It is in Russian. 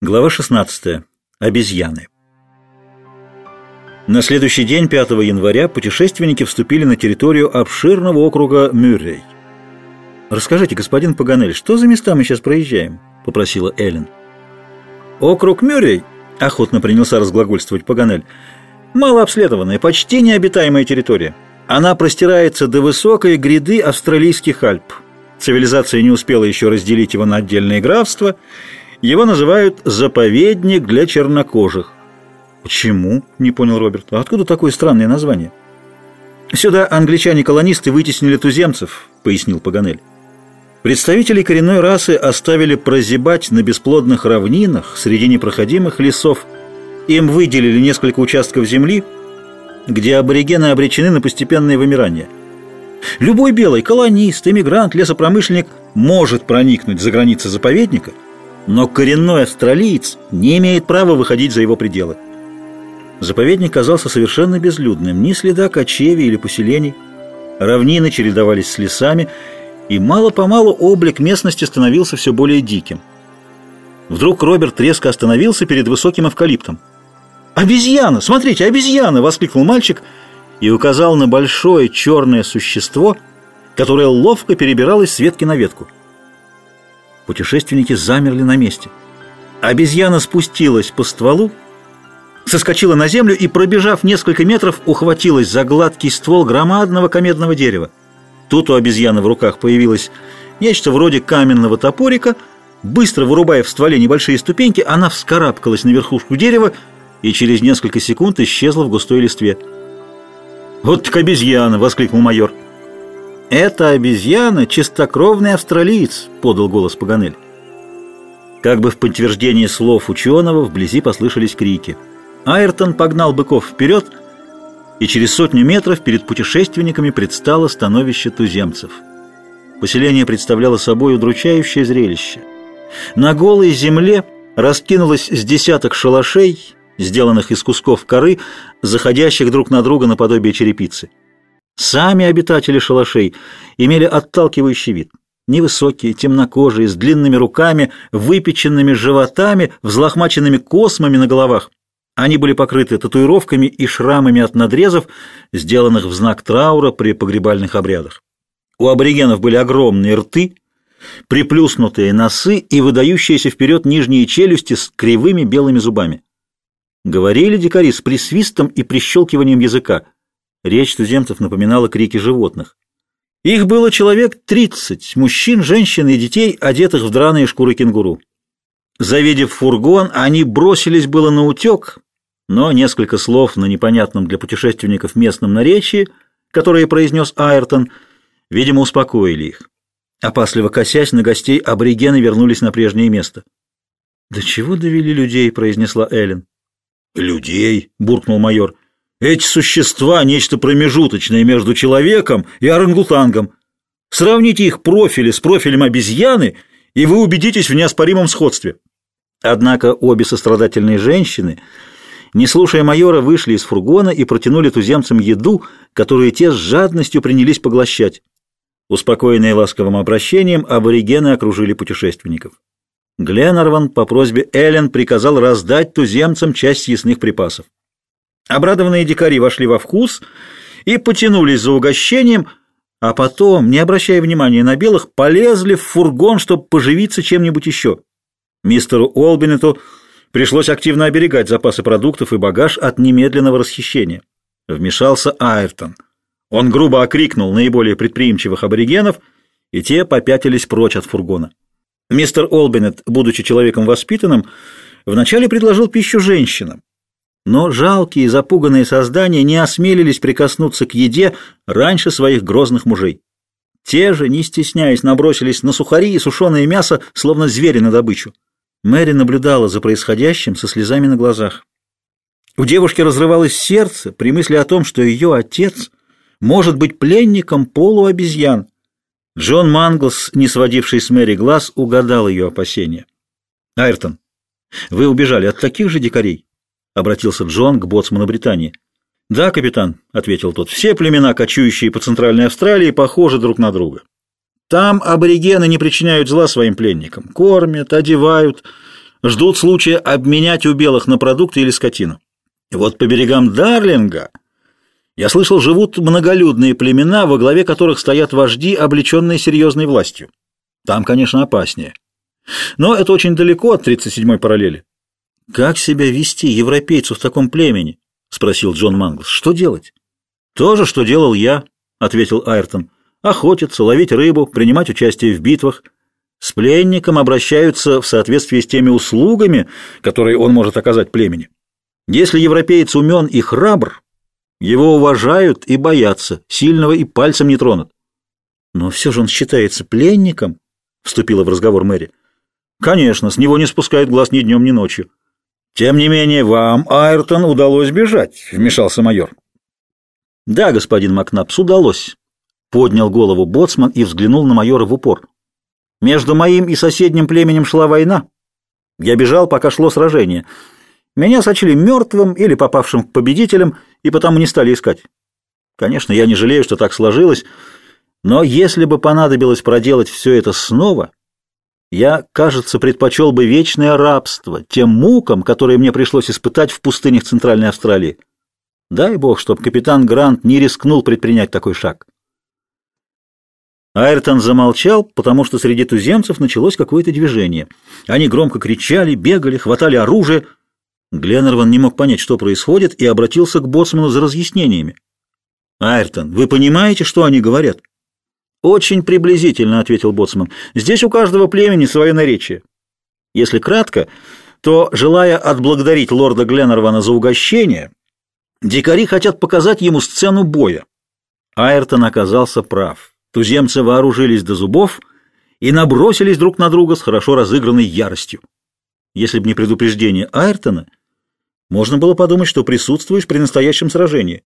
Глава 16. Обезьяны. На следующий день, 5 января, путешественники вступили на территорию обширного округа Мюррей. «Расскажите, господин Паганель, что за места мы сейчас проезжаем?» – попросила Эллен. «Округ Мюррей», – охотно принялся разглагольствовать Паганель, – «малообследованная, почти необитаемая территория. Она простирается до высокой гряды австралийских Альп. Цивилизация не успела еще разделить его на отдельные графства – его называют «заповедник для чернокожих». «Почему?» – не понял Роберт. «А откуда такое странное название?» «Сюда англичане-колонисты вытеснили туземцев», – пояснил Паганель. Представители коренной расы оставили прозябать на бесплодных равнинах среди непроходимых лесов. Им выделили несколько участков земли, где аборигены обречены на постепенное вымирание. Любой белый колонист, иммигрант, лесопромышленник может проникнуть за границы заповедника – но коренной австралиец не имеет права выходить за его пределы. Заповедник казался совершенно безлюдным, ни следа кочевий или поселений. Равнины чередовались с лесами, и мало-помалу облик местности становился все более диким. Вдруг Роберт резко остановился перед высоким эвкалиптом. «Обезьяна! Смотрите, обезьяна!» — воскликнул мальчик и указал на большое черное существо, которое ловко перебиралось с ветки на ветку. Путешественники замерли на месте. Обезьяна спустилась по стволу, соскочила на землю и, пробежав несколько метров, ухватилась за гладкий ствол громадного комедного дерева. Тут у обезьяны в руках появилось нечто вроде каменного топорика. Быстро вырубая в стволе небольшие ступеньки, она вскарабкалась на верхушку дерева и через несколько секунд исчезла в густой листве. «Вот так обезьяна!» — воскликнул майор. «Это обезьяна — чистокровный австралиец», — подал голос Паганель. Как бы в подтверждение слов ученого вблизи послышались крики. Айртон погнал быков вперед, и через сотню метров перед путешественниками предстало становище туземцев. Поселение представляло собой удручающее зрелище. На голой земле раскинулось с десяток шалашей, сделанных из кусков коры, заходящих друг на друга наподобие черепицы. Сами обитатели шалашей имели отталкивающий вид. Невысокие, темнокожие, с длинными руками, выпеченными животами, взлохмаченными космами на головах. Они были покрыты татуировками и шрамами от надрезов, сделанных в знак траура при погребальных обрядах. У аборигенов были огромные рты, приплюснутые носы и выдающиеся вперед нижние челюсти с кривыми белыми зубами. Говорили дикари с присвистом и прищелкиванием языка – Речь туземцев напоминала крики животных. Их было человек тридцать, мужчин, женщин и детей, одетых в драные шкуры кенгуру. Завидев фургон, они бросились было на утек, но несколько слов на непонятном для путешественников местном наречии, которые произнес Айртон, видимо, успокоили их. Опасливо косясь на гостей, аборигены вернулись на прежнее место. «Да чего довели людей?» — произнесла Эллен. «Людей?» — буркнул майор. Эти существа – нечто промежуточное между человеком и орангутангом. Сравните их профили с профилем обезьяны, и вы убедитесь в неоспоримом сходстве. Однако обе сострадательные женщины, не слушая майора, вышли из фургона и протянули туземцам еду, которую те с жадностью принялись поглощать. Успокоенные ласковым обращением, аборигены окружили путешественников. Гленнерван по просьбе Эллен приказал раздать туземцам часть съестных припасов. Обрадованные дикари вошли во вкус и потянулись за угощением, а потом, не обращая внимания на белых, полезли в фургон, чтобы поживиться чем-нибудь еще. Мистеру Олбинету пришлось активно оберегать запасы продуктов и багаж от немедленного расхищения. Вмешался Айртон. Он грубо окрикнул наиболее предприимчивых аборигенов, и те попятились прочь от фургона. Мистер Олбинет, будучи человеком воспитанным, вначале предложил пищу женщинам, но жалкие запуганные создания не осмелились прикоснуться к еде раньше своих грозных мужей. Те же, не стесняясь, набросились на сухари и сушеное мясо, словно звери на добычу. Мэри наблюдала за происходящим со слезами на глазах. У девушки разрывалось сердце при мысли о том, что ее отец может быть пленником полуобезьян. Джон Манглс, не сводивший с Мэри глаз, угадал ее опасения. «Айртон, вы убежали от таких же дикарей?» Обратился Джон к боцману Британии. «Да, капитан», — ответил тот, — «все племена, кочующие по Центральной Австралии, похожи друг на друга. Там аборигены не причиняют зла своим пленникам, кормят, одевают, ждут случая обменять у белых на продукты или скотину. Вот по берегам Дарлинга, я слышал, живут многолюдные племена, во главе которых стоят вожди, облеченные серьезной властью. Там, конечно, опаснее. Но это очень далеко от 37-й параллели. «Как себя вести европейцу в таком племени?» — спросил Джон Манглс. «Что делать?» «То же, что делал я», — ответил Айртон. «Охотиться, ловить рыбу, принимать участие в битвах. С пленником обращаются в соответствии с теми услугами, которые он может оказать племени. Если европеец умен и храбр, его уважают и боятся, сильного и пальцем не тронут». «Но все же он считается пленником», — вступила в разговор Мэри. «Конечно, с него не спускают глаз ни днем, ни ночью». «Тем не менее, вам, Айртон, удалось бежать», — вмешался майор. «Да, господин Макнапс, удалось», — поднял голову боцман и взглянул на майора в упор. «Между моим и соседним племенем шла война. Я бежал, пока шло сражение. Меня сочли мертвым или попавшим к победителям, и потому не стали искать. Конечно, я не жалею, что так сложилось, но если бы понадобилось проделать все это снова, я, кажется, предпочел бы вечное рабство тем мукам, которые мне пришлось испытать в пустынях Центральной Австралии. Дай бог, чтобы капитан Грант не рискнул предпринять такой шаг. Айртон замолчал, потому что среди туземцев началось какое-то движение. Они громко кричали, бегали, хватали оружие. Гленнерван не мог понять, что происходит, и обратился к боцману за разъяснениями. «Айртон, вы понимаете, что они говорят?» «Очень приблизительно», — ответил боцман. «Здесь у каждого племени свое наречие. Если кратко, то, желая отблагодарить лорда Гленнервана за угощение, дикари хотят показать ему сцену боя». Айртон оказался прав. Туземцы вооружились до зубов и набросились друг на друга с хорошо разыгранной яростью. Если бы не предупреждение Айртона, можно было подумать, что присутствуешь при настоящем сражении.